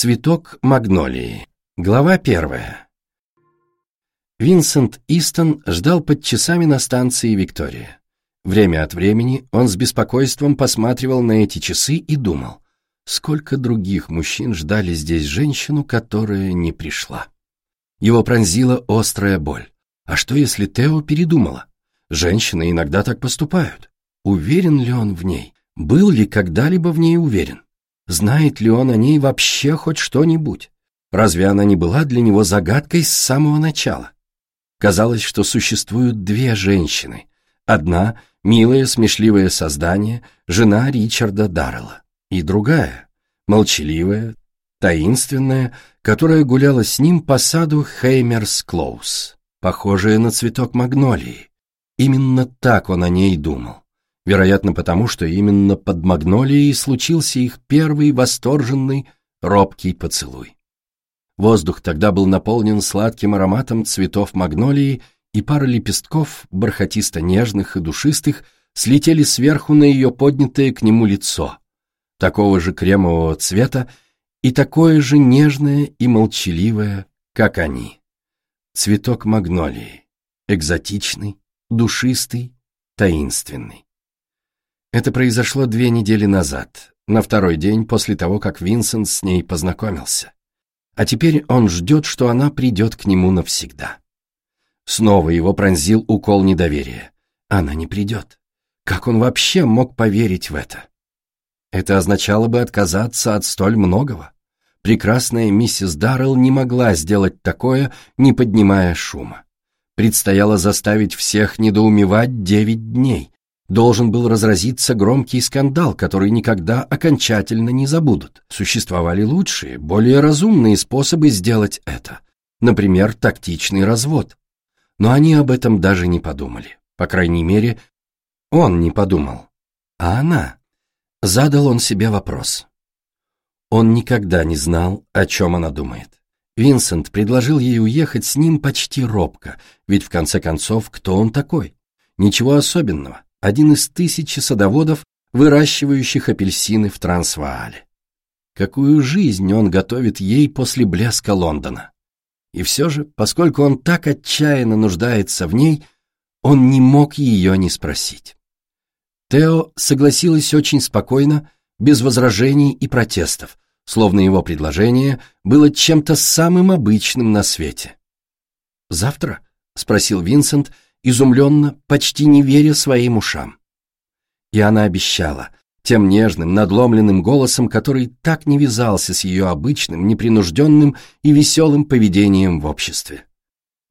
Цветок магнолии. Глава первая. Винсент Истон ждал под часами на станции Виктория. Время от времени он с беспокойством посматривал на эти часы и думал, сколько других мужчин ждали здесь женщину, которая не пришла. Его пронзила острая боль. А что, если Тео передумала? Женщины иногда так поступают. Уверен ли он в ней? Был ли когда-либо в ней уверен? Знает ли он о ней вообще хоть что-нибудь? Разве она не была для него загадкой с самого начала? Казалось, что существуют две женщины. Одна — милое, смешливое создание, жена Ричарда Даррелла. И другая — молчаливая, таинственная, которая гуляла с ним по саду Хеймерс Клоус, похожая на цветок магнолии. Именно так он о ней думал. Вероятно, потому что именно под магнолией случился их первый восторженный, робкий поцелуй. Воздух тогда был наполнен сладким ароматом цветов магнолии, и пара лепестков, бархатисто-нежных и душистых, слетели сверху на ее поднятое к нему лицо, такого же кремового цвета и такое же нежное и молчаливое, как они. Цветок магнолии, экзотичный, душистый, таинственный. Это произошло две недели назад, на второй день после того, как Винсент с ней познакомился. А теперь он ждет, что она придет к нему навсегда. Снова его пронзил укол недоверия. Она не придет. Как он вообще мог поверить в это? Это означало бы отказаться от столь многого. Прекрасная миссис Даррелл не могла сделать такое, не поднимая шума. Предстояло заставить всех недоумевать девять дней, должен был разразиться громкий скандал, который никогда окончательно не забудут. Существовали лучшие, более разумные способы сделать это. Например, тактичный развод. Но они об этом даже не подумали. По крайней мере, он не подумал. А она? Задал он себе вопрос. Он никогда не знал, о чем она думает. Винсент предложил ей уехать с ним почти робко, ведь в конце концов, кто он такой? Ничего особенного один из тысячи садоводов, выращивающих апельсины в Трансваале. Какую жизнь он готовит ей после блеска Лондона. И все же, поскольку он так отчаянно нуждается в ней, он не мог ее не спросить. Тео согласилась очень спокойно, без возражений и протестов, словно его предложение было чем-то самым обычным на свете. «Завтра?» — спросил Винсент — изумленно, почти не веря своим ушам. И она обещала, тем нежным, надломленным голосом, который так не вязался с ее обычным, непринужденным и веселым поведением в обществе.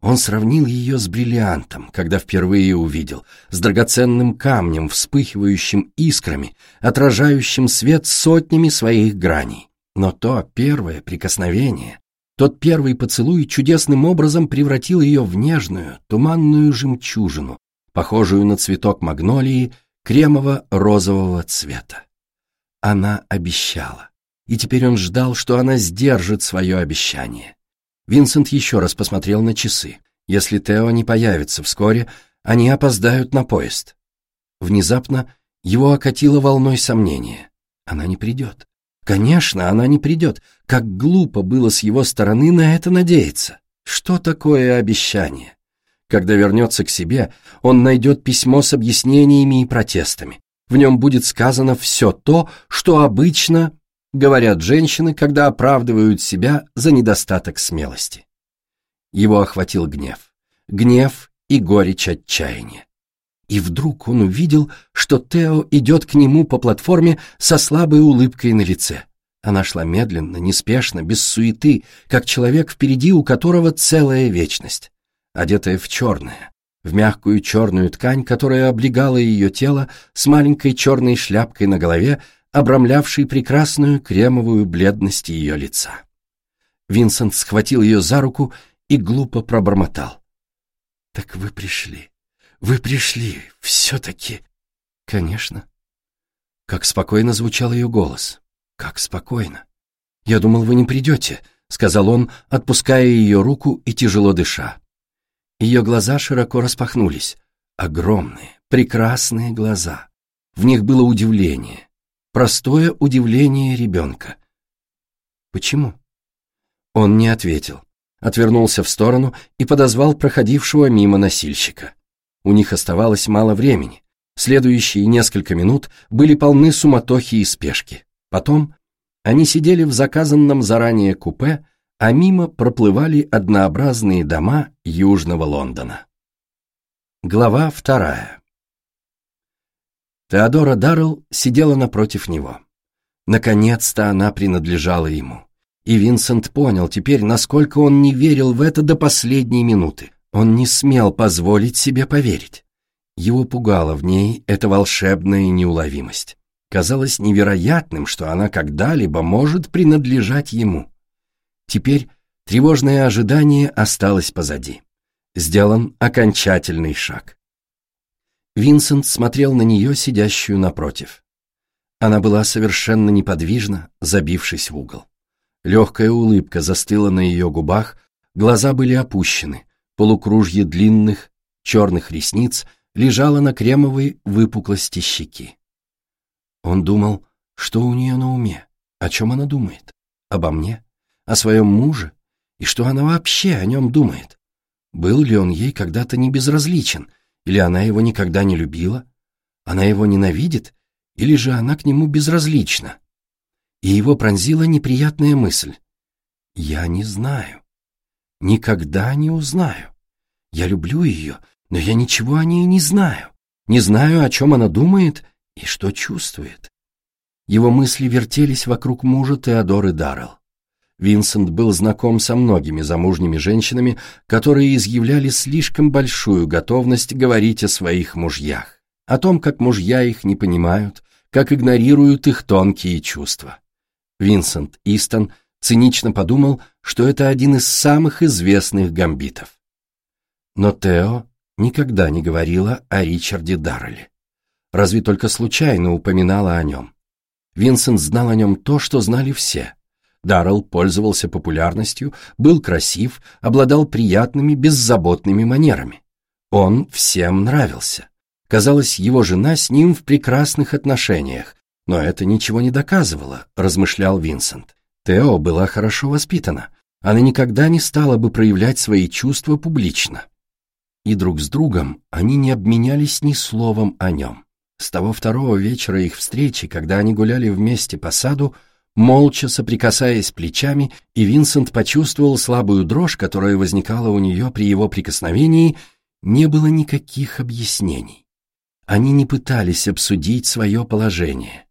Он сравнил ее с бриллиантом, когда впервые увидел, с драгоценным камнем, вспыхивающим искрами, отражающим свет сотнями своих граней. Но то первое прикосновение, тот первый поцелуй чудесным образом превратил ее в нежную, туманную жемчужину, похожую на цветок магнолии кремово-розового цвета. Она обещала, и теперь он ждал, что она сдержит свое обещание. Винсент еще раз посмотрел на часы. Если Тео не появится вскоре, они опоздают на поезд. Внезапно его окатило волной сомнения. Она не придет. Конечно, она не придет. Как глупо было с его стороны на это надеяться. Что такое обещание? Когда вернется к себе, он найдет письмо с объяснениями и протестами. В нем будет сказано все то, что обычно говорят женщины, когда оправдывают себя за недостаток смелости. Его охватил гнев. Гнев и горечь отчаяния. И вдруг он увидел, что Тео идет к нему по платформе со слабой улыбкой на лице. Она шла медленно, неспешно, без суеты, как человек впереди, у которого целая вечность. Одетая в черное, в мягкую черную ткань, которая облегала ее тело с маленькой черной шляпкой на голове, обрамлявшей прекрасную кремовую бледность ее лица. Винсент схватил ее за руку и глупо пробормотал. «Так вы пришли». Вы пришли, все-таки. Конечно. Как спокойно звучал ее голос. Как спокойно. Я думал, вы не придете, сказал он, отпуская ее руку и тяжело дыша. Ее глаза широко распахнулись. Огромные, прекрасные глаза. В них было удивление. Простое удивление ребенка. Почему? Он не ответил, отвернулся в сторону и подозвал проходившего мимо носильщика. У них оставалось мало времени. Следующие несколько минут были полны суматохи и спешки. Потом они сидели в заказанном заранее купе, а мимо проплывали однообразные дома Южного Лондона. Глава вторая. Теодора Даррелл сидела напротив него. Наконец-то она принадлежала ему. И Винсент понял теперь, насколько он не верил в это до последней минуты. Он не смел позволить себе поверить. Его пугала в ней эта волшебная неуловимость. Казалось невероятным, что она когда-либо может принадлежать ему. Теперь тревожное ожидание осталось позади. Сделан окончательный шаг. Винсент смотрел на нее, сидящую напротив. Она была совершенно неподвижна, забившись в угол. Легкая улыбка застыла на ее губах, глаза были опущены, полукружье длинных, черных ресниц лежало на кремовой выпуклости щеки. Он думал, что у нее на уме, о чем она думает, обо мне, о своем муже, и что она вообще о нем думает. Был ли он ей когда-то не безразличен, или она его никогда не любила? Она его ненавидит, или же она к нему безразлична? И его пронзила неприятная мысль. «Я не знаю. Никогда не узнаю. Я люблю ее, но я ничего о ней не знаю. Не знаю, о чем она думает и что чувствует». Его мысли вертелись вокруг мужа Теодоры Даррелл. Винсент был знаком со многими замужними женщинами, которые изъявляли слишком большую готовность говорить о своих мужьях, о том, как мужья их не понимают, как игнорируют их тонкие чувства. Винсент Истон цинично подумал, что это один из самых известных гамбитов. Но Тео никогда не говорила о Ричарде Даррелле. Разве только случайно упоминала о нем. Винсент знал о нем то, что знали все. Даррелл пользовался популярностью, был красив, обладал приятными, беззаботными манерами. Он всем нравился. Казалось, его жена с ним в прекрасных отношениях, но это ничего не доказывало, размышлял Винсент. Тео была хорошо воспитана, она никогда не стала бы проявлять свои чувства публично. И друг с другом они не обменялись ни словом о нем. С того второго вечера их встречи, когда они гуляли вместе по саду, молча соприкасаясь плечами, и Винсент почувствовал слабую дрожь, которая возникала у нее при его прикосновении, не было никаких объяснений. Они не пытались обсудить свое положение.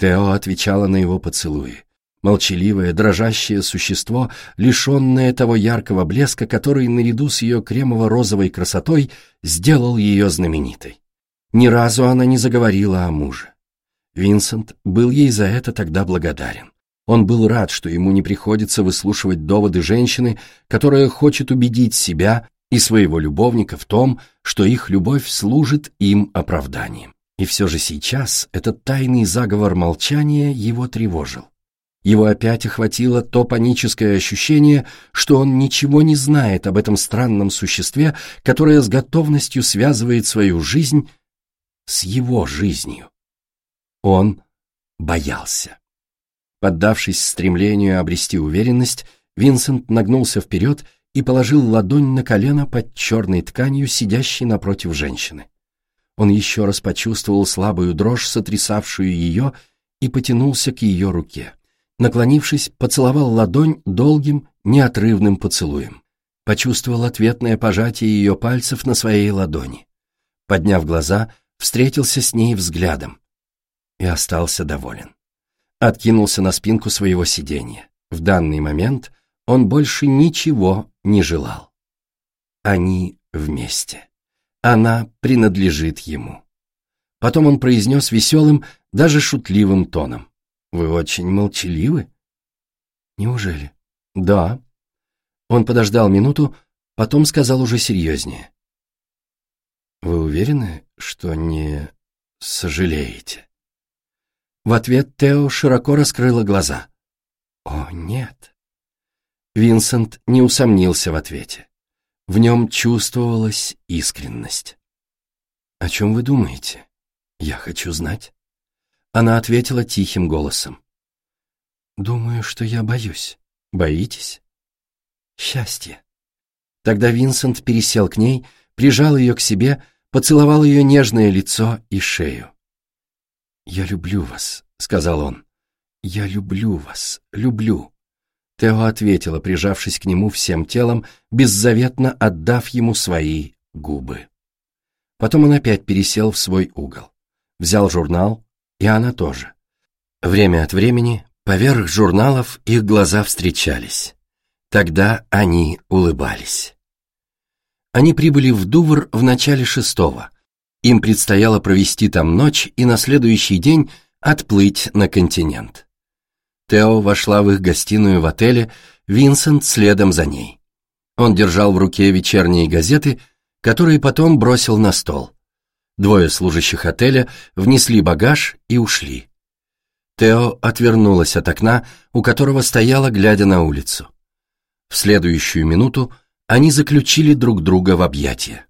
Тео отвечала на его поцелуи. Молчаливое, дрожащее существо, лишенное того яркого блеска, который наряду с ее кремово-розовой красотой сделал ее знаменитой. Ни разу она не заговорила о муже. Винсент был ей за это тогда благодарен. Он был рад, что ему не приходится выслушивать доводы женщины, которая хочет убедить себя и своего любовника в том, что их любовь служит им оправданием. И все же сейчас этот тайный заговор молчания его тревожил. Его опять охватило то паническое ощущение, что он ничего не знает об этом странном существе, которое с готовностью связывает свою жизнь с его жизнью. Он боялся. Поддавшись стремлению обрести уверенность, Винсент нагнулся вперед и положил ладонь на колено под черной тканью, сидящей напротив женщины. Он еще раз почувствовал слабую дрожь, сотрясавшую ее, и потянулся к ее руке. Наклонившись, поцеловал ладонь долгим, неотрывным поцелуем. Почувствовал ответное пожатие ее пальцев на своей ладони. Подняв глаза, встретился с ней взглядом и остался доволен. Откинулся на спинку своего сиденья. В данный момент он больше ничего не желал. Они вместе. Она принадлежит ему. Потом он произнес веселым, даже шутливым тоном. «Вы очень молчаливы?» «Неужели?» «Да». Он подождал минуту, потом сказал уже серьезнее. «Вы уверены, что не сожалеете?» В ответ Тео широко раскрыла глаза. «О, нет». Винсент не усомнился в ответе. В нем чувствовалась искренность. «О чем вы думаете? Я хочу знать». Она ответила тихим голосом. Думаю, что я боюсь. Боитесь? Счастье. Тогда Винсент пересел к ней, прижал ее к себе, поцеловал ее нежное лицо и шею. «Я люблю вас», — сказал он. «Я люблю вас, люблю». Тео ответила, прижавшись к нему всем телом, беззаветно отдав ему свои губы. Потом он опять пересел в свой угол. Взял журнал, и она тоже. Время от времени поверх журналов их глаза встречались. Тогда они улыбались. Они прибыли в Дувр в начале шестого. Им предстояло провести там ночь и на следующий день отплыть на континент. Тео вошла в их гостиную в отеле, Винсент следом за ней. Он держал в руке вечерние газеты, которые потом бросил на стол. Двое служащих отеля внесли багаж и ушли. Тео отвернулась от окна, у которого стояла, глядя на улицу. В следующую минуту они заключили друг друга в объятия.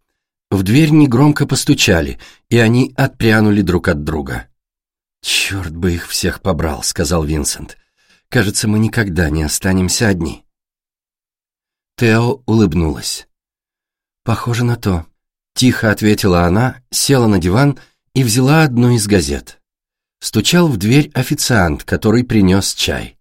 В дверь негромко постучали, и они отпрянули друг от друга. «Черт бы их всех побрал», — сказал Винсент. «Кажется, мы никогда не останемся одни». Тео улыбнулась. «Похоже на то», — тихо ответила она, села на диван и взяла одну из газет. Стучал в дверь официант, который принес чай.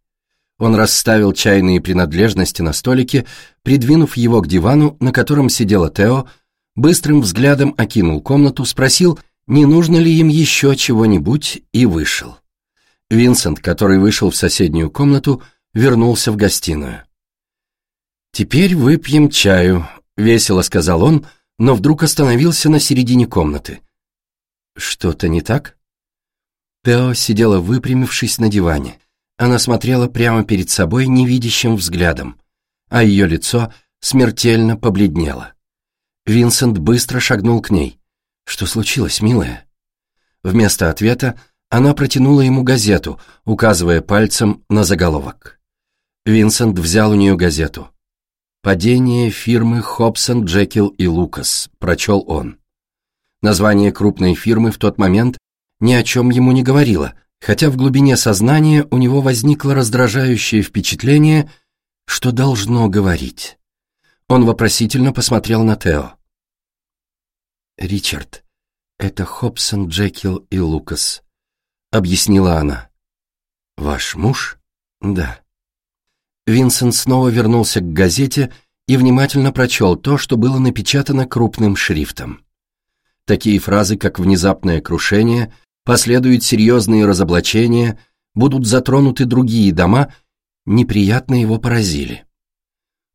Он расставил чайные принадлежности на столике, придвинув его к дивану, на котором сидела Тео, быстрым взглядом окинул комнату, спросил, не нужно ли им еще чего-нибудь, и вышел. Винсент, который вышел в соседнюю комнату, вернулся в гостиную. «Теперь выпьем чаю», — весело сказал он, но вдруг остановился на середине комнаты. «Что-то не так?» Тео сидела выпрямившись на диване. Она смотрела прямо перед собой невидящим взглядом, а ее лицо смертельно побледнело. Винсент быстро шагнул к ней. «Что случилось, милая?» Вместо ответа она протянула ему газету, указывая пальцем на заголовок. Винсент взял у нее газету. «Падение фирмы Хобсон, Джекил и Лукас», — прочел он. Название крупной фирмы в тот момент ни о чем ему не говорило, хотя в глубине сознания у него возникло раздражающее впечатление, что должно говорить. Он вопросительно посмотрел на Тео. «Ричард, это Хобсон, Джекил и Лукас», — объяснила она. «Ваш муж?» «Да». Винсент снова вернулся к газете и внимательно прочел то, что было напечатано крупным шрифтом. Такие фразы, как «внезапное крушение», последуют серьезные разоблачения, будут затронуты другие дома, неприятно его поразили.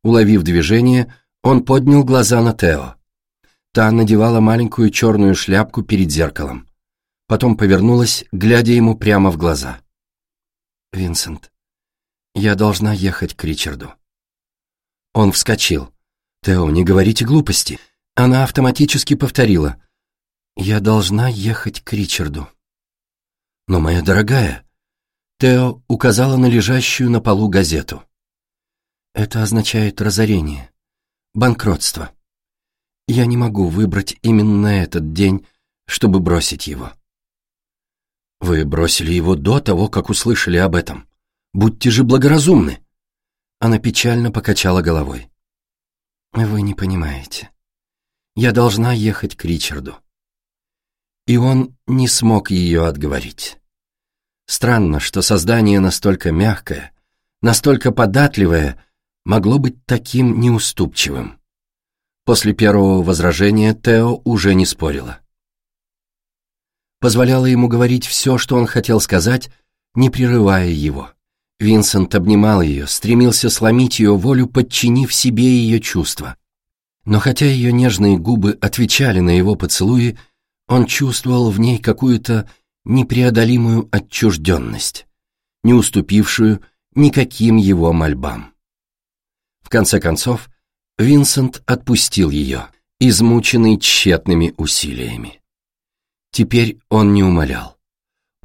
Уловив движение, он поднял глаза на Тео. Та надевала маленькую черную шляпку перед зеркалом. Потом повернулась, глядя ему прямо в глаза. «Винсент, я должна ехать к Ричарду». Он вскочил. «Тео, не говорите глупости». Она автоматически повторила. «Я должна ехать к Ричарду». «Но, моя дорогая...» Тео указала на лежащую на полу газету. «Это означает разорение, банкротство. Я не могу выбрать именно этот день, чтобы бросить его». «Вы бросили его до того, как услышали об этом. Будьте же благоразумны!» Она печально покачала головой. «Вы не понимаете. Я должна ехать к Ричарду и он не смог ее отговорить. Странно, что создание настолько мягкое, настолько податливое, могло быть таким неуступчивым. После первого возражения Тео уже не спорила. Позволяла ему говорить все, что он хотел сказать, не прерывая его. Винсент обнимал ее, стремился сломить ее волю, подчинив себе ее чувства. Но хотя ее нежные губы отвечали на его поцелуи, он чувствовал в ней какую-то непреодолимую отчужденность, не уступившую никаким его мольбам. В конце концов, Винсент отпустил ее, измученный тщетными усилиями. Теперь он не умолял.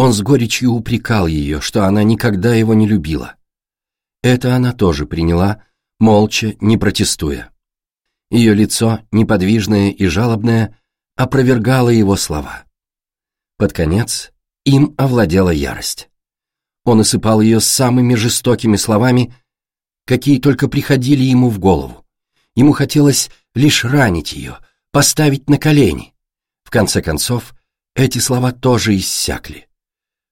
Он с горечью упрекал ее, что она никогда его не любила. Это она тоже приняла, молча, не протестуя. Ее лицо, неподвижное и жалобное, опровергала его слова. Под конец им овладела ярость. Он осыпал ее самыми жестокими словами, какие только приходили ему в голову. Ему хотелось лишь ранить ее, поставить на колени. В конце концов, эти слова тоже иссякли.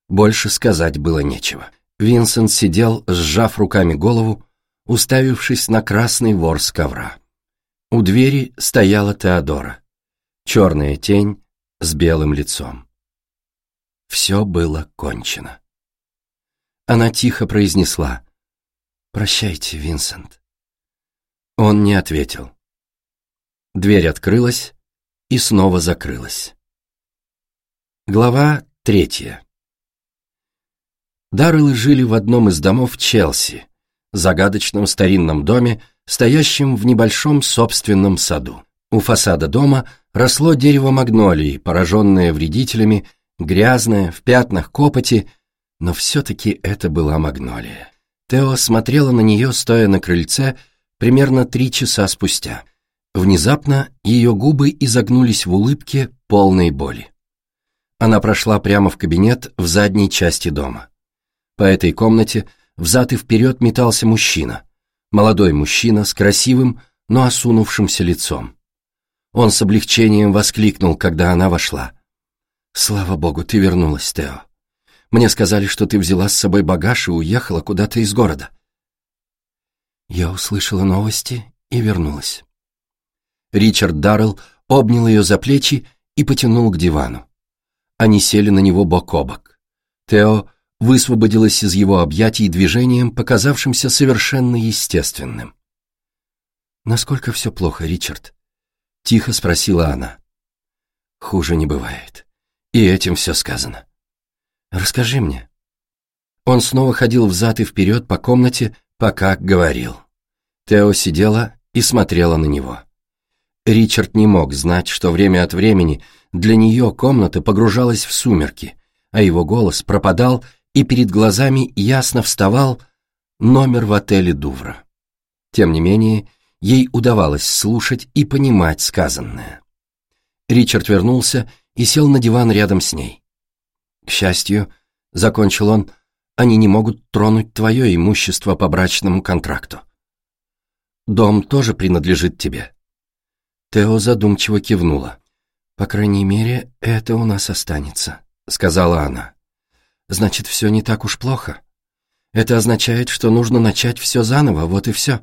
Больше сказать было нечего. Винсент сидел, сжав руками голову, уставившись на красный ворс ковра. У двери стояла Теодора. Черная тень с белым лицом. Все было кончено. Она тихо произнесла «Прощайте, Винсент». Он не ответил. Дверь открылась и снова закрылась. Глава третья. Дарреллы жили в одном из домов Челси, загадочном старинном доме, стоящем в небольшом собственном саду. У фасада дома росло дерево магнолии, пораженное вредителями, грязное, в пятнах копоти, но все-таки это была магнолия. Тео смотрела на нее, стоя на крыльце, примерно три часа спустя. Внезапно ее губы изогнулись в улыбке полной боли. Она прошла прямо в кабинет в задней части дома. По этой комнате взад и вперед метался мужчина. Молодой мужчина с красивым, но осунувшимся лицом. Он с облегчением воскликнул, когда она вошла. «Слава богу, ты вернулась, Тео. Мне сказали, что ты взяла с собой багаж и уехала куда-то из города». Я услышала новости и вернулась. Ричард Даррелл обнял ее за плечи и потянул к дивану. Они сели на него бок о бок. Тео высвободилась из его объятий движением, показавшимся совершенно естественным. «Насколько все плохо, Ричард?» — тихо спросила она. «Хуже не бывает. И этим все сказано. Расскажи мне». Он снова ходил взад и вперед по комнате, пока говорил. Тео сидела и смотрела на него. Ричард не мог знать, что время от времени для нее комната погружалась в сумерки, а его голос пропадал и перед глазами ясно вставал номер в отеле Дувра. Тем не менее, ей удавалось слушать и понимать сказанное. Ричард вернулся и сел на диван рядом с ней. К счастью, закончил он, они не могут тронуть твое имущество по брачному контракту. Дом тоже принадлежит тебе. Тео задумчиво кивнула. По крайней мере, это у нас останется, сказала она. Значит, все не так уж плохо. Это означает, что нужно начать все заново, вот и все.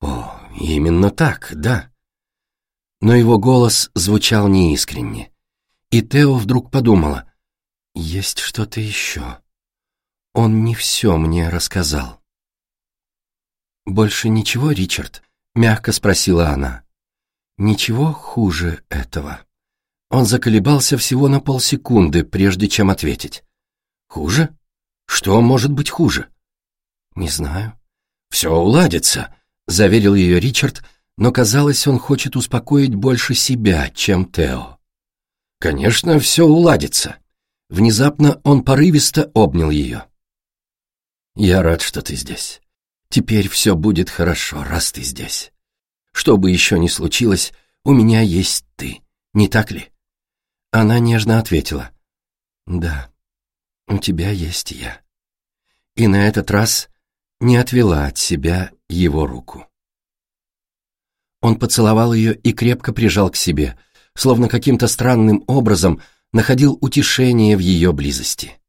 О, именно так, да. Но его голос звучал неискренне. И Тео вдруг подумала, есть что-то еще. Он не все мне рассказал. «Больше ничего, Ричард?» — мягко спросила она. «Ничего хуже этого». Он заколебался всего на полсекунды, прежде чем ответить. Хуже? Что может быть хуже? Не знаю. Все уладится, заверил ее Ричард, но казалось, он хочет успокоить больше себя, чем Тео. Конечно, все уладится. Внезапно он порывисто обнял ее. Я рад, что ты здесь. Теперь все будет хорошо, раз ты здесь. Что бы еще ни случилось, у меня есть ты, не так ли? Она нежно ответила. Да. «У тебя есть я». И на этот раз не отвела от себя его руку. Он поцеловал ее и крепко прижал к себе, словно каким-то странным образом находил утешение в ее близости.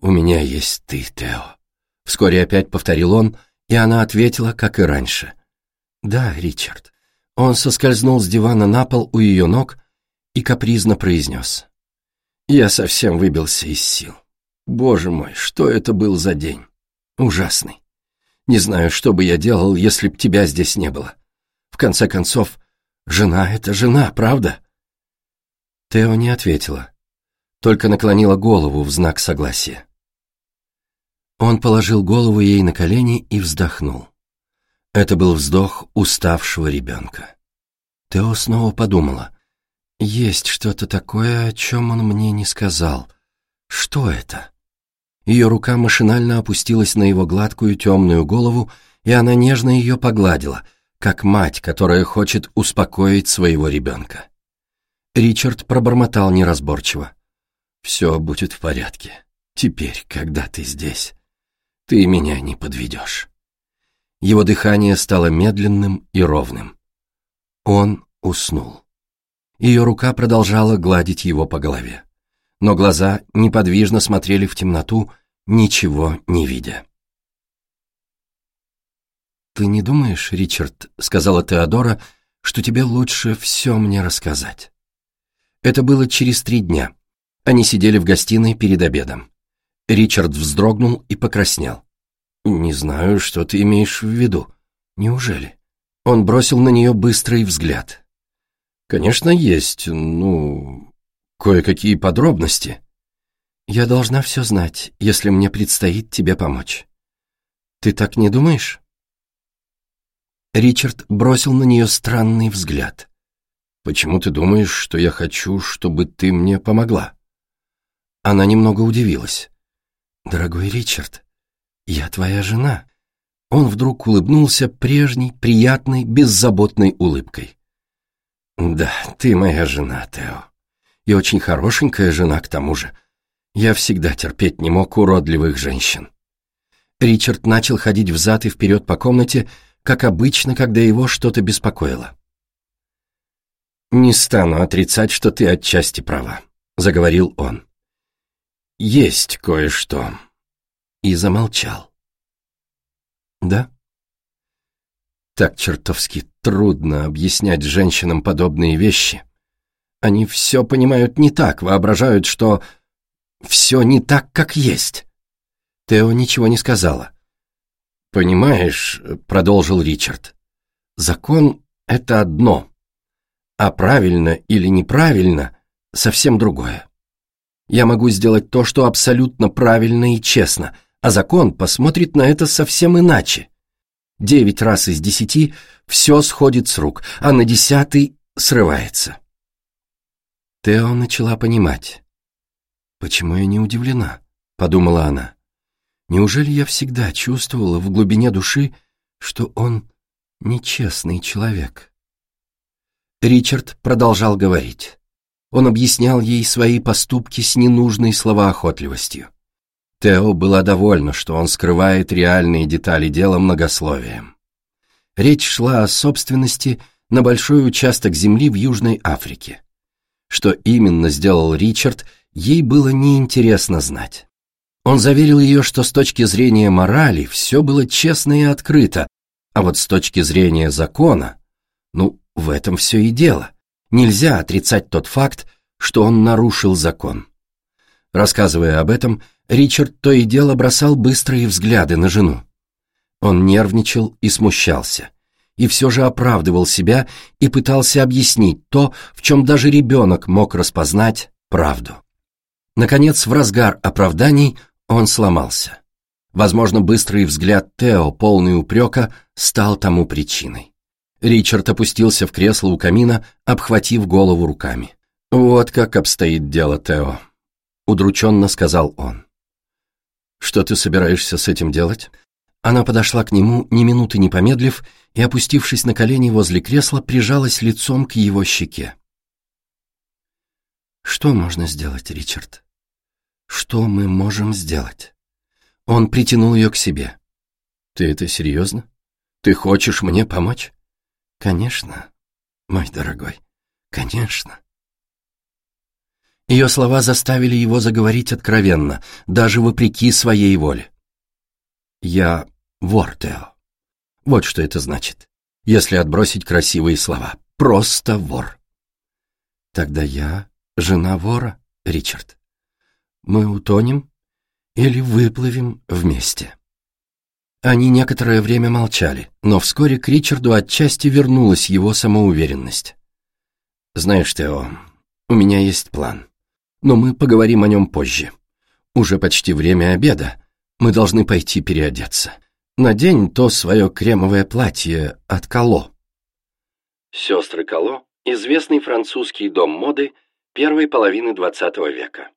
«У меня есть ты, Тео», — вскоре опять повторил он, и она ответила, как и раньше. «Да, Ричард». Он соскользнул с дивана на пол у ее ног и капризно произнес. Я совсем выбился из сил. Боже мой, что это был за день? Ужасный. Не знаю, что бы я делал, если б тебя здесь не было. В конце концов, жена — это жена, правда? Тео не ответила, только наклонила голову в знак согласия. Он положил голову ей на колени и вздохнул. Это был вздох уставшего ребенка. Тео снова подумала, есть что-то такое, о чем он мне не сказал. Что это? Ее рука машинально опустилась на его гладкую темную голову, и она нежно ее погладила, как мать, которая хочет успокоить своего ребенка. Ричард пробормотал неразборчиво. «Все будет в порядке. Теперь, когда ты здесь, ты меня не подведешь. Его дыхание стало медленным и ровным. Он уснул. Ее рука продолжала гладить его по голове. Но глаза неподвижно смотрели в темноту, ничего не видя. «Ты не думаешь, Ричард, — сказала Теодора, — что тебе лучше все мне рассказать?» Это было через три дня. Они сидели в гостиной перед обедом. Ричард вздрогнул и покраснел. «Не знаю, что ты имеешь в виду. Неужели?» Он бросил на нее быстрый взгляд. «Конечно, есть, ну, кое-какие подробности. Я должна все знать, если мне предстоит тебе помочь. Ты так не думаешь?» Ричард бросил на нее странный взгляд. «Почему ты думаешь, что я хочу, чтобы ты мне помогла?» Она немного удивилась. «Дорогой Ричард, я твоя жена». Он вдруг улыбнулся прежней, приятной, беззаботной улыбкой. «Да, ты моя жена, Тео. И очень хорошенькая жена к тому же. Я всегда терпеть не мог уродливых женщин». Ричард начал ходить взад и вперед по комнате, как обычно, когда его что-то беспокоило. «Не стану отрицать, что ты отчасти права», — заговорил он. «Есть кое-что». И замолчал. «Да?» Так чертовски трудно объяснять женщинам подобные вещи. Они все понимают не так, воображают, что все не так, как есть. Тео ничего не сказала. «Понимаешь», — продолжил Ричард, — «закон — это одно, а правильно или неправильно — совсем другое. Я могу сделать то, что абсолютно правильно и честно, а закон посмотрит на это совсем иначе. Девять раз из десяти все сходит с рук, а на десятый срывается». Тео начала понимать. «Почему я не удивлена?» — подумала она. Неужели я всегда чувствовала в глубине души, что он нечестный человек? Ричард продолжал говорить. Он объяснял ей свои поступки с ненужной словоохотливостью. Тео была довольна, что он скрывает реальные детали дела многословием. Речь шла о собственности на большой участок земли в Южной Африке. Что именно сделал Ричард, ей было неинтересно знать. Он заверил ее, что с точки зрения морали все было честно и открыто, а вот с точки зрения закона, ну, в этом все и дело. Нельзя отрицать тот факт, что он нарушил закон. Рассказывая об этом, Ричард то и дело бросал быстрые взгляды на жену. Он нервничал и смущался, и все же оправдывал себя и пытался объяснить то, в чем даже ребенок мог распознать правду. Наконец, в разгар оправданий он сломался. Возможно, быстрый взгляд Тео, полный упрека, стал тому причиной. Ричард опустился в кресло у камина, обхватив голову руками. «Вот как обстоит дело, Тео», — удрученно сказал он. «Что ты собираешься с этим делать?» Она подошла к нему, ни минуты не помедлив, и, опустившись на колени возле кресла, прижалась лицом к его щеке. «Что можно сделать, Ричард?» Что мы можем сделать? Он притянул ее к себе. Ты это серьезно? Ты хочешь мне помочь? Конечно, мой дорогой, конечно. Ее слова заставили его заговорить откровенно, даже вопреки своей воле. «Я вор, Тео. Вот что это значит, если отбросить красивые слова. Просто вор». «Тогда я жена вора, Ричард мы утонем или выплывем вместе. Они некоторое время молчали, но вскоре к Ричарду отчасти вернулась его самоуверенность. «Знаешь, Тео, у меня есть план, но мы поговорим о нем позже. Уже почти время обеда, мы должны пойти переодеться. Надень то свое кремовое платье от Кало». Сестры Кало – известный французский дом моды первой половины XX века.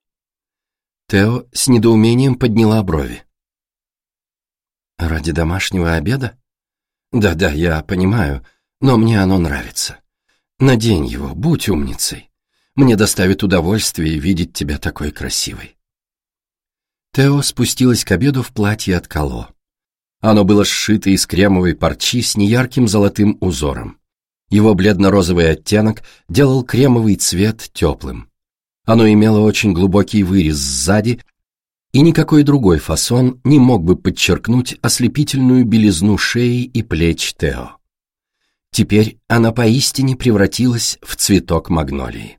Тео с недоумением подняла брови. «Ради домашнего обеда? Да-да, я понимаю, но мне оно нравится. Надень его, будь умницей. Мне доставит удовольствие видеть тебя такой красивой». Тео спустилась к обеду в платье от Кало. Оно было сшито из кремовой парчи с неярким золотым узором. Его бледно-розовый оттенок делал кремовый цвет теплым. Оно имело очень глубокий вырез сзади, и никакой другой фасон не мог бы подчеркнуть ослепительную белизну шеи и плеч Тео. Теперь она поистине превратилась в цветок магнолии.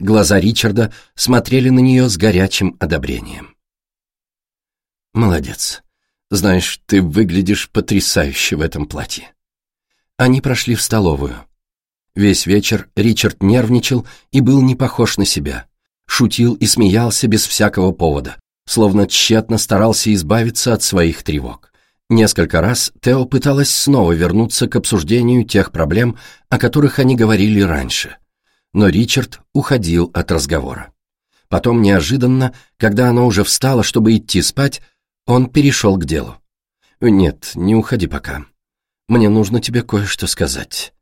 Глаза Ричарда смотрели на нее с горячим одобрением. «Молодец. Знаешь, ты выглядишь потрясающе в этом платье». Они прошли в столовую. Весь вечер Ричард нервничал и был не похож на себя. Шутил и смеялся без всякого повода, словно тщетно старался избавиться от своих тревог. Несколько раз Тео пыталась снова вернуться к обсуждению тех проблем, о которых они говорили раньше. Но Ричард уходил от разговора. Потом неожиданно, когда она уже встала, чтобы идти спать, он перешел к делу. «Нет, не уходи пока. Мне нужно тебе кое-что сказать.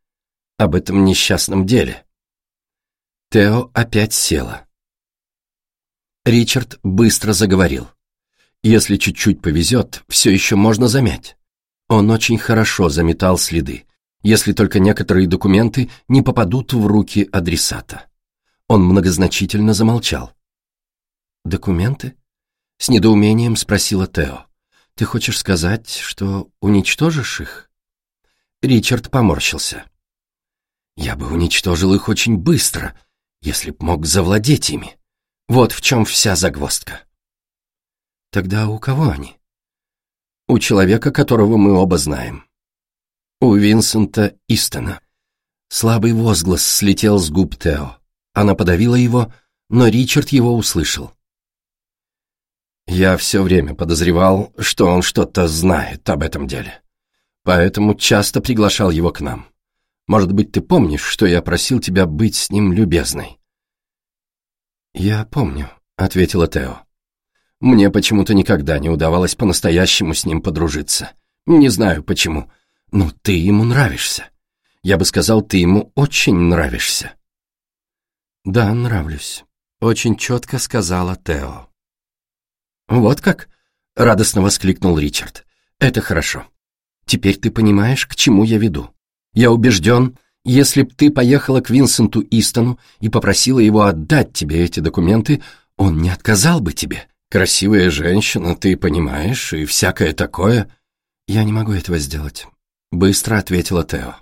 Об этом несчастном деле». Тео опять села. Ричард быстро заговорил. «Если чуть-чуть повезет, все еще можно замять». Он очень хорошо заметал следы, если только некоторые документы не попадут в руки адресата. Он многозначительно замолчал. «Документы?» С недоумением спросила Тео. «Ты хочешь сказать, что уничтожишь их?» Ричард поморщился. «Я бы уничтожил их очень быстро, если б мог завладеть ими. Вот в чем вся загвоздка». «Тогда у кого они?» «У человека, которого мы оба знаем. У Винсента Истона». Слабый возглас слетел с губ Тео. Она подавила его, но Ричард его услышал. Я все время подозревал, что он что-то знает об этом деле. Поэтому часто приглашал его к нам. Может быть, ты помнишь, что я просил тебя быть с ним любезной?» «Я помню», — ответила Тео. «Мне почему-то никогда не удавалось по-настоящему с ним подружиться. Не знаю почему, но ты ему нравишься. Я бы сказал, ты ему очень нравишься». «Да, нравлюсь», — очень четко сказала Тео. «Вот как?» — радостно воскликнул Ричард. «Это хорошо. Теперь ты понимаешь, к чему я веду. Я убежден, если б ты поехала к Винсенту Истону и попросила его отдать тебе эти документы, он не отказал бы тебе. Красивая женщина, ты понимаешь, и всякое такое». «Я не могу этого сделать», — быстро ответила Тео.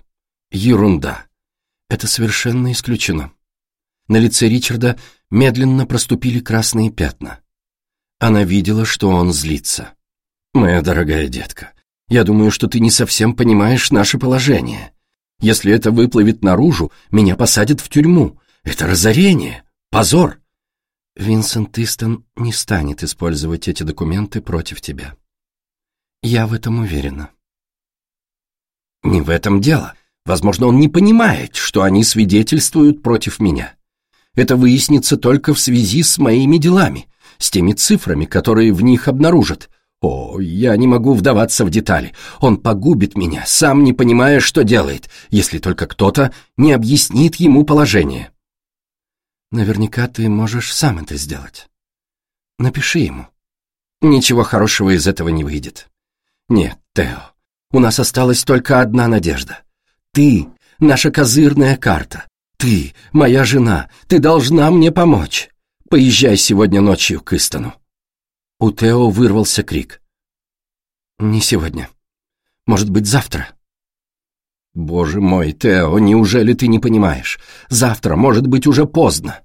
«Ерунда. Это совершенно исключено». На лице Ричарда медленно проступили красные пятна. Она видела, что он злится. «Моя дорогая детка, я думаю, что ты не совсем понимаешь наше положение. Если это выплывет наружу, меня посадят в тюрьму. Это разорение, позор». Винсент Истон не станет использовать эти документы против тебя. Я в этом уверена. Не в этом дело. Возможно, он не понимает, что они свидетельствуют против меня. Это выяснится только в связи с моими делами с теми цифрами, которые в них обнаружат. О, я не могу вдаваться в детали. Он погубит меня, сам не понимая, что делает, если только кто-то не объяснит ему положение. Наверняка ты можешь сам это сделать. Напиши ему. Ничего хорошего из этого не выйдет. Нет, Тео, у нас осталась только одна надежда. Ты — наша козырная карта. Ты — моя жена. Ты должна мне помочь. Поезжай сегодня ночью к Истону». У Тео вырвался крик. «Не сегодня. Может быть, завтра?» «Боже мой, Тео, неужели ты не понимаешь? Завтра, может быть, уже поздно.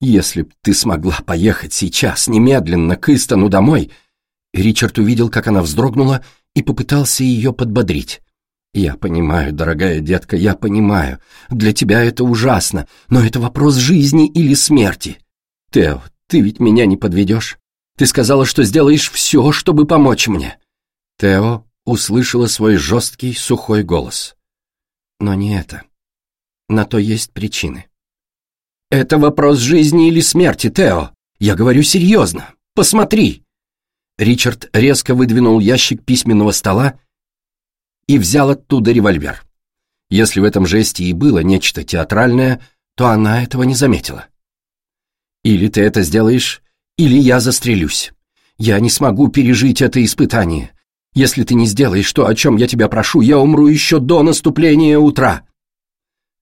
Если б ты смогла поехать сейчас, немедленно, к Истону домой...» Ричард увидел, как она вздрогнула, и попытался ее подбодрить. «Я понимаю, дорогая детка, я понимаю. Для тебя это ужасно, но это вопрос жизни или смерти. «Тео, ты ведь меня не подведешь? Ты сказала, что сделаешь все, чтобы помочь мне!» Тео услышала свой жесткий, сухой голос. «Но не это. На то есть причины». «Это вопрос жизни или смерти, Тео. Я говорю серьезно. Посмотри!» Ричард резко выдвинул ящик письменного стола и взял оттуда револьвер. Если в этом жесте и было нечто театральное, то она этого не заметила. Или ты это сделаешь, или я застрелюсь. Я не смогу пережить это испытание. Если ты не сделаешь то, о чем я тебя прошу, я умру еще до наступления утра.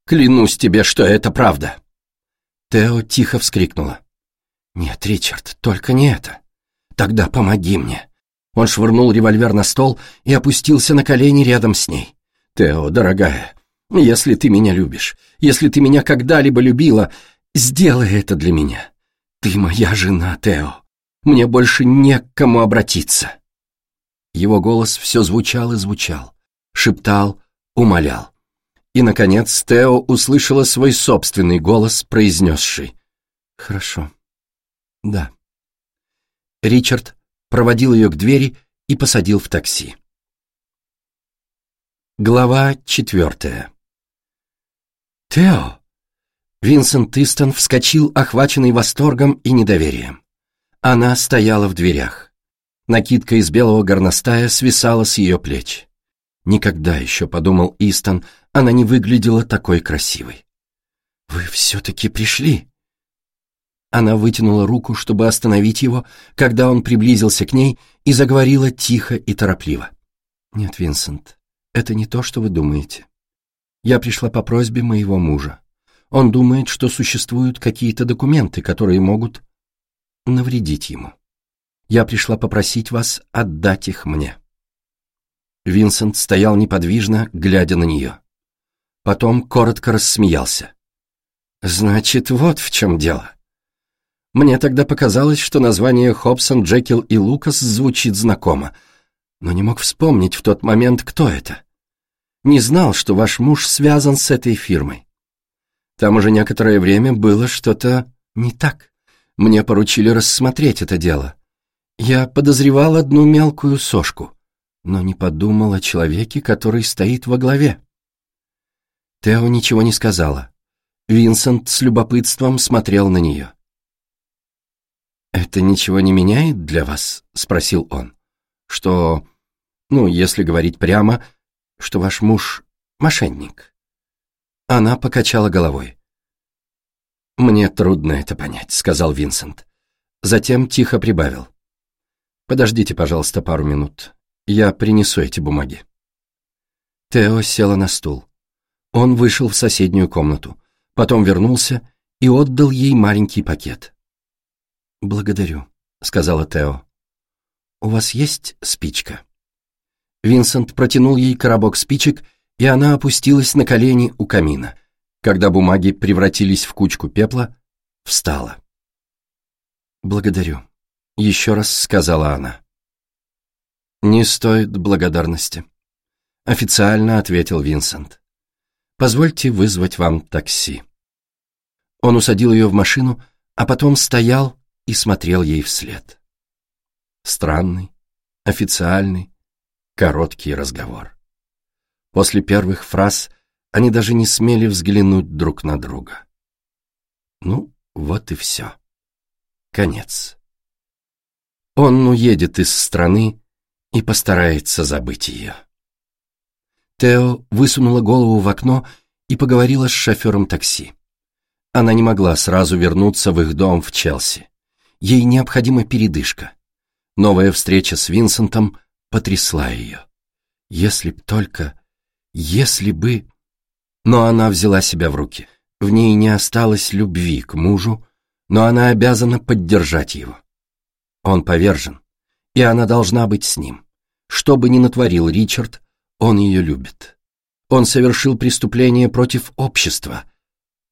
Клянусь тебе, что это правда. Тео тихо вскрикнула. «Нет, Ричард, только не это. Тогда помоги мне». Он швырнул револьвер на стол и опустился на колени рядом с ней. «Тео, дорогая, если ты меня любишь, если ты меня когда-либо любила, сделай это для меня. Ты моя жена, Тео. Мне больше не к кому обратиться». Его голос все звучал и звучал, шептал, умолял. И, наконец, Тео услышала свой собственный голос, произнесший «Хорошо, да». Ричард проводил ее к двери и посадил в такси. Глава четвертая «Тео!» Винсент Истон вскочил, охваченный восторгом и недоверием. Она стояла в дверях. Накидка из белого горностая свисала с ее плеч. Никогда еще, подумал Истон, она не выглядела такой красивой. «Вы все-таки пришли?» Она вытянула руку, чтобы остановить его, когда он приблизился к ней и заговорила тихо и торопливо. «Нет, Винсент, это не то, что вы думаете. Я пришла по просьбе моего мужа. Он думает, что существуют какие-то документы, которые могут навредить ему. Я пришла попросить вас отдать их мне». Винсент стоял неподвижно, глядя на нее. Потом коротко рассмеялся. «Значит, вот в чем дело. Мне тогда показалось, что название Хобсон, Джекил и Лукас звучит знакомо, но не мог вспомнить в тот момент, кто это. Не знал, что ваш муж связан с этой фирмой. Там уже некоторое время было что-то не так. Мне поручили рассмотреть это дело. Я подозревал одну мелкую сошку но не подумал о человеке, который стоит во главе. Тео ничего не сказала. Винсент с любопытством смотрел на нее. «Это ничего не меняет для вас?» — спросил он. «Что, ну, если говорить прямо, что ваш муж — мошенник?» Она покачала головой. «Мне трудно это понять», — сказал Винсент. Затем тихо прибавил. «Подождите, пожалуйста, пару минут. Я принесу эти бумаги. Тео села на стул. Он вышел в соседнюю комнату, потом вернулся и отдал ей маленький пакет. «Благодарю», — сказала Тео. «У вас есть спичка?» Винсент протянул ей коробок спичек, и она опустилась на колени у камина. Когда бумаги превратились в кучку пепла, встала. «Благодарю», — еще раз сказала она. «Не стоит благодарности», — официально ответил Винсент. «Позвольте вызвать вам такси». Он усадил ее в машину, а потом стоял и смотрел ей вслед. Странный, официальный, короткий разговор. После первых фраз они даже не смели взглянуть друг на друга. Ну, вот и все. Конец. Он уедет из страны, и постарается забыть ее. Тео высунула голову в окно и поговорила с шофером такси. Она не могла сразу вернуться в их дом в Челси. Ей необходима передышка. Новая встреча с Винсентом потрясла ее. Если б только... Если бы... Но она взяла себя в руки. В ней не осталось любви к мужу, но она обязана поддержать его. Он повержен, и она должна быть с ним. Что бы ни натворил Ричард, он ее любит. Он совершил преступление против общества,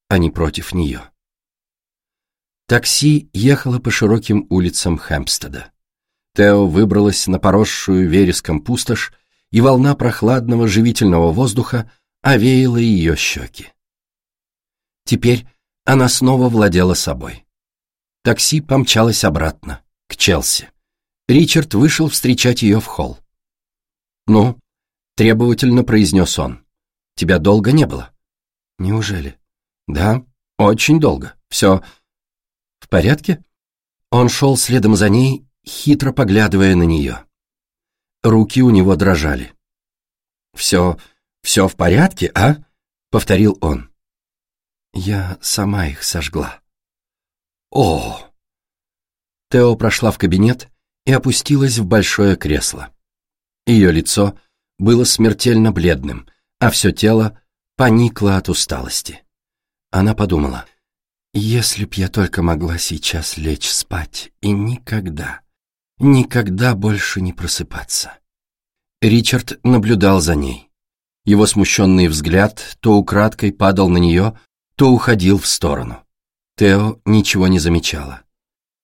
а не против нее. Такси ехало по широким улицам Хэмпстеда. Тео выбралась на поросшую вереском пустошь, и волна прохладного живительного воздуха овеяла ее щеки. Теперь она снова владела собой. Такси помчалось обратно, к Челси. Ричард вышел встречать ее в холл. «Ну?» — требовательно произнес он. «Тебя долго не было?» «Неужели?» «Да, очень долго. Все в порядке?» Он шел следом за ней, хитро поглядывая на нее. Руки у него дрожали. «Все, все в порядке, а?» — повторил он. «Я сама их сожгла». «О!» Тео прошла в кабинет и опустилась в большое кресло. Ее лицо было смертельно бледным, а все тело поникло от усталости. Она подумала, если б я только могла сейчас лечь спать и никогда, никогда больше не просыпаться. Ричард наблюдал за ней. Его смущенный взгляд то украдкой падал на нее, то уходил в сторону. Тео ничего не замечала.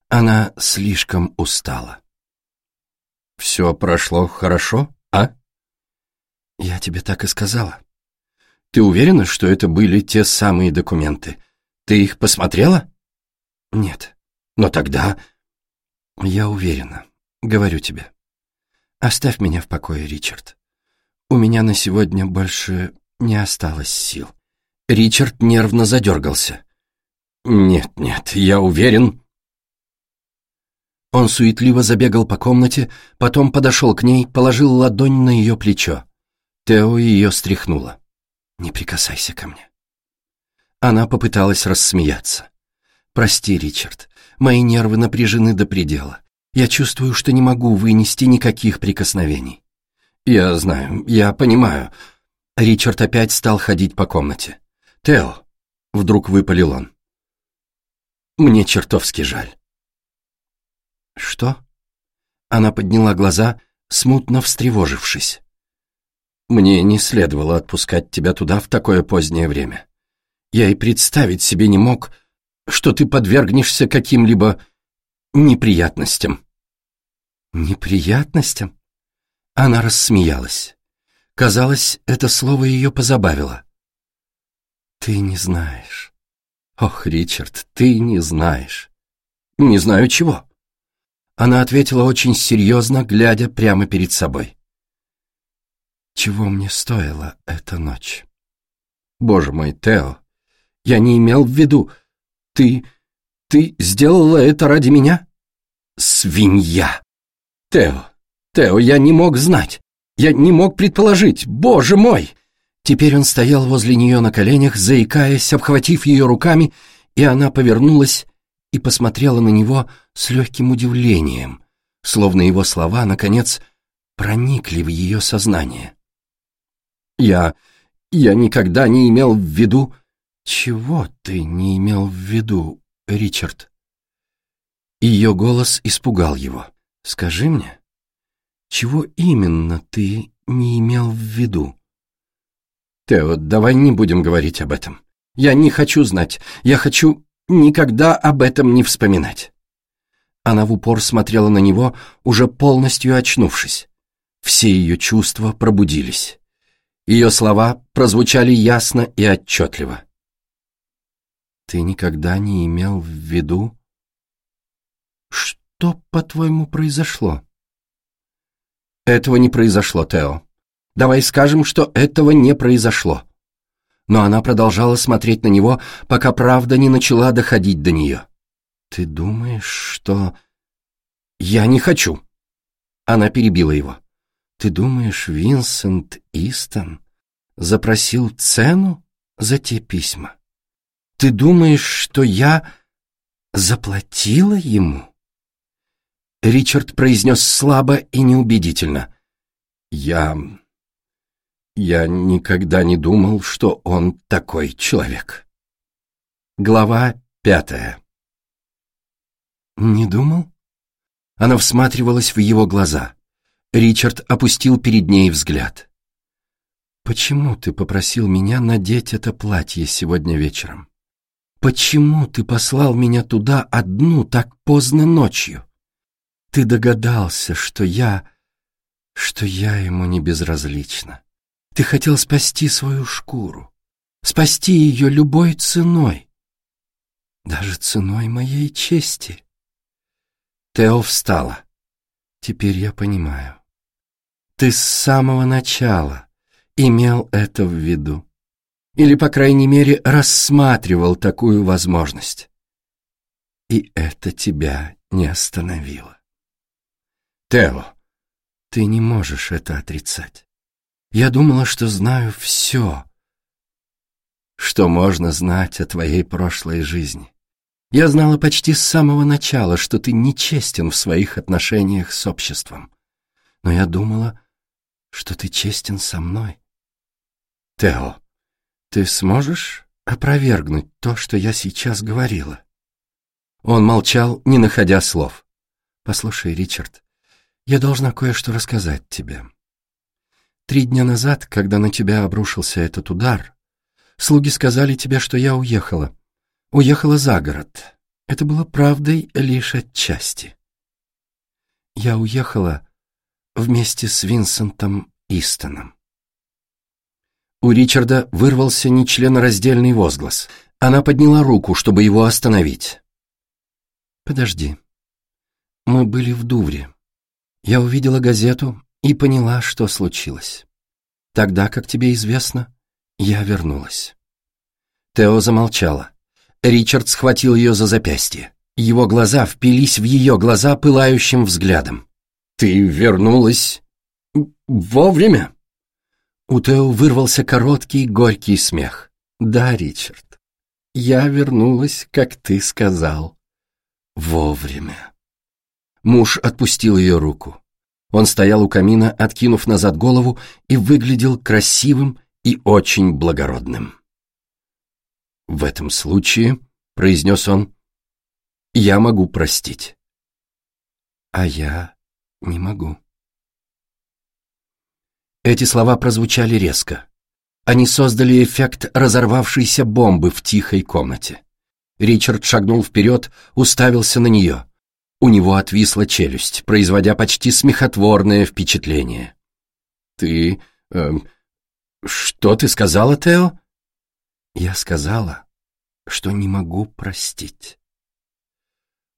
Она слишком устала. «Все прошло хорошо, а?» «Я тебе так и сказала. Ты уверена, что это были те самые документы?» Ты их посмотрела? Нет. Но тогда... Я уверена. Говорю тебе. Оставь меня в покое, Ричард. У меня на сегодня больше не осталось сил. Ричард нервно задергался. Нет, нет, я уверен... Он суетливо забегал по комнате, потом подошел к ней, положил ладонь на ее плечо. Тео ее стряхнула. «Не прикасайся ко мне». Она попыталась рассмеяться. «Прости, Ричард, мои нервы напряжены до предела. Я чувствую, что не могу вынести никаких прикосновений». «Я знаю, я понимаю». Ричард опять стал ходить по комнате. «Тео», — вдруг выпалил он. «Мне чертовски жаль». «Что?» Она подняла глаза, смутно встревожившись. «Мне не следовало отпускать тебя туда в такое позднее время. Я и представить себе не мог, что ты подвергнешься каким-либо неприятностям. Неприятностям? Она рассмеялась. Казалось, это слово ее позабавило. Ты не знаешь. Ох, Ричард, ты не знаешь. Не знаю чего. Она ответила очень серьезно, глядя прямо перед собой. Чего мне стоила эта ночь? Боже мой, Тео, я не имел в виду. Ты... ты сделала это ради меня? Свинья! Тео, Тео, я не мог знать. Я не мог предположить. Боже мой! Теперь он стоял возле нее на коленях, заикаясь, обхватив ее руками, и она повернулась и посмотрела на него с легким удивлением, словно его слова, наконец, проникли в ее сознание. «Я... я никогда не имел в виду...» «Чего ты не имел в виду, Ричард?» Ее голос испугал его. «Скажи мне, чего именно ты не имел в виду?» «Тео, давай не будем говорить об этом. Я не хочу знать. Я хочу никогда об этом не вспоминать». Она в упор смотрела на него, уже полностью очнувшись. Все ее чувства пробудились. Ее слова прозвучали ясно и отчетливо. Ты никогда не имел в виду... Что, по-твоему, произошло? Этого не произошло, Тео. Давай скажем, что этого не произошло. Но она продолжала смотреть на него, пока правда не начала доходить до нее. Ты думаешь, что... Я не хочу. Она перебила его. Ты думаешь, Винсент Истон запросил цену за те письма? Ты думаешь, что я заплатила ему? Ричард произнес слабо и неубедительно. Я... Я никогда не думал, что он такой человек. Глава пятая. Не думал? Она всматривалась в его глаза. Ричард опустил перед ней взгляд. «Почему ты попросил меня надеть это платье сегодня вечером?» Почему ты послал меня туда одну так поздно ночью? Ты догадался, что я... что я ему не безразлична. Ты хотел спасти свою шкуру, спасти ее любой ценой, даже ценой моей чести. Тео встала. Теперь я понимаю. Ты с самого начала имел это в виду или, по крайней мере, рассматривал такую возможность. И это тебя не остановило. Тео, ты не можешь это отрицать. Я думала, что знаю все, что можно знать о твоей прошлой жизни. Я знала почти с самого начала, что ты нечестен в своих отношениях с обществом. Но я думала, что ты честен со мной. Тео, ты сможешь опровергнуть то, что я сейчас говорила?» Он молчал, не находя слов. «Послушай, Ричард, я должна кое-что рассказать тебе. Три дня назад, когда на тебя обрушился этот удар, слуги сказали тебе, что я уехала. Уехала за город. Это было правдой лишь отчасти. Я уехала вместе с Винсентом Истоном. У Ричарда вырвался нечленораздельный возглас. Она подняла руку, чтобы его остановить. «Подожди. Мы были в Дувре. Я увидела газету и поняла, что случилось. Тогда, как тебе известно, я вернулась». Тео замолчала. Ричард схватил ее за запястье. Его глаза впились в ее глаза пылающим взглядом. «Ты вернулась вовремя?» У Тео вырвался короткий горький смех. «Да, Ричард, я вернулась, как ты сказал, вовремя». Муж отпустил ее руку. Он стоял у камина, откинув назад голову, и выглядел красивым и очень благородным. «В этом случае», — произнес он, — «я могу простить». «А я не могу». Эти слова прозвучали резко. Они создали эффект разорвавшейся бомбы в тихой комнате. Ричард шагнул вперед, уставился на нее. У него отвисла челюсть, производя почти смехотворное впечатление. «Ты... Э, что ты сказала, Тео?» Я сказала, что не могу простить.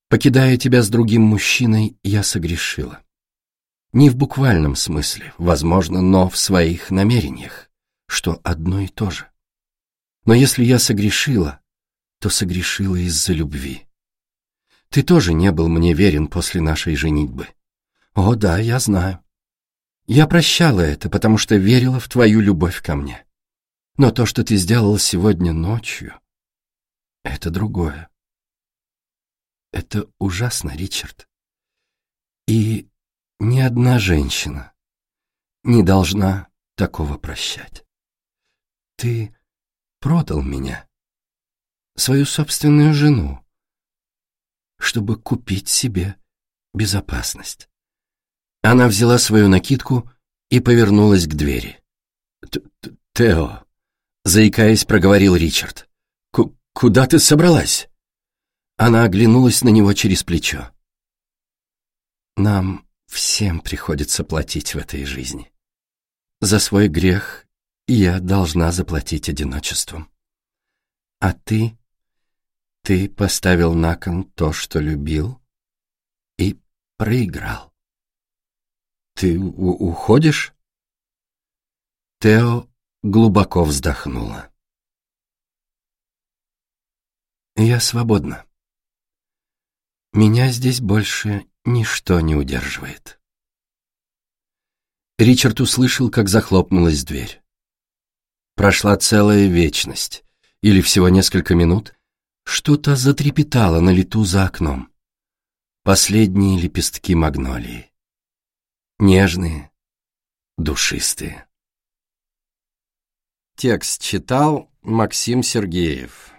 Покидая тебя с другим мужчиной, я согрешила. Не в буквальном смысле, возможно, но в своих намерениях, что одно и то же. Но если я согрешила, то согрешила из-за любви. Ты тоже не был мне верен после нашей женитьбы. О, да, я знаю. Я прощала это, потому что верила в твою любовь ко мне. Но то, что ты сделал сегодня ночью, это другое. Это ужасно, Ричард. И ни одна женщина не должна такого прощать. Ты продал меня, свою собственную жену, чтобы купить себе безопасность. Она взяла свою накидку и повернулась к двери. «Тео», заикаясь, проговорил Ричард. «Куда ты собралась?» Она оглянулась на него через плечо. «Нам всем приходится платить в этой жизни. За свой грех я должна заплатить одиночеством. А ты, ты поставил на кон то, что любил, и проиграл. Ты уходишь?» Тео глубоко вздохнула. «Я свободна. Меня здесь больше ничто не удерживает». Ричард услышал, как захлопнулась дверь. Прошла целая вечность, или всего несколько минут, что-то затрепетало на лету за окном. Последние лепестки магнолии. Нежные, душистые. Текст читал Максим Сергеев.